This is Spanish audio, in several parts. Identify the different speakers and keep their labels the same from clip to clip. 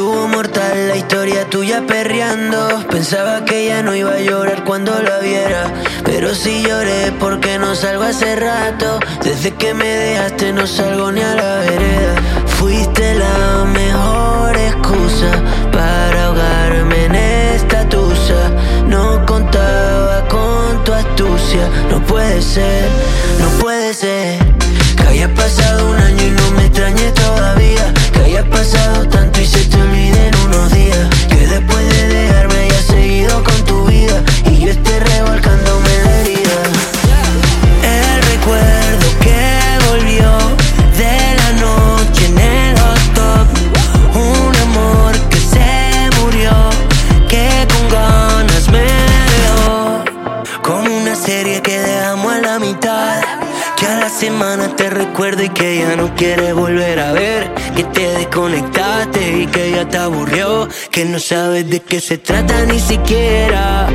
Speaker 1: la historia tuya perreando. Pensaba que ya no iba a llorar cuando la viera. Pero sí lloré porque no salgo hace rato. Desde que me dejaste no salgo ni a la vereda. Fuiste la mejor excusa para ahogarme en esta tusa. No contaba con tu astucia. No puede ser, no puede ser. Que haya pasado un año y no me extrañe todavía. La mitad. Que a la semana te recuerdo y que ya no quieres volver a ver. Que te desconectaste y que ya te aburrió. Que no sabes de qué se trata ni siquiera.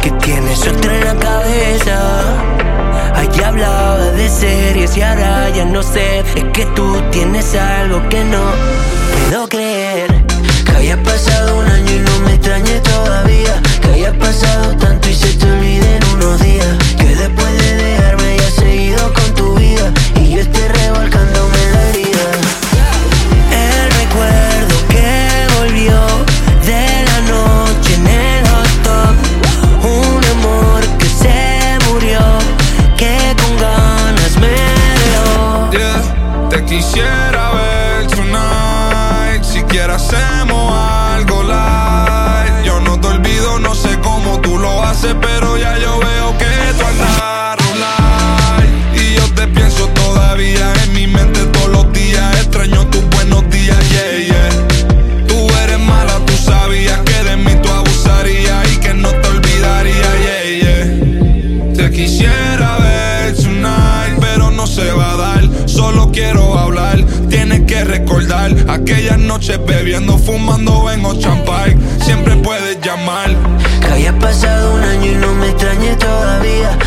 Speaker 1: Que tienes otra en la cabeza. Allá hablaba de series y ahora ya no sé. Es que tú tienes algo que no puedo creer. Que haya pasado
Speaker 2: quisiera Solo quiero hablar, tienes que recordar aquellas noches bebiendo, fumando en Park. Siempre puedes llamar.
Speaker 1: Que haya pasado un año y no me extrañe todavía.